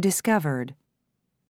discovered.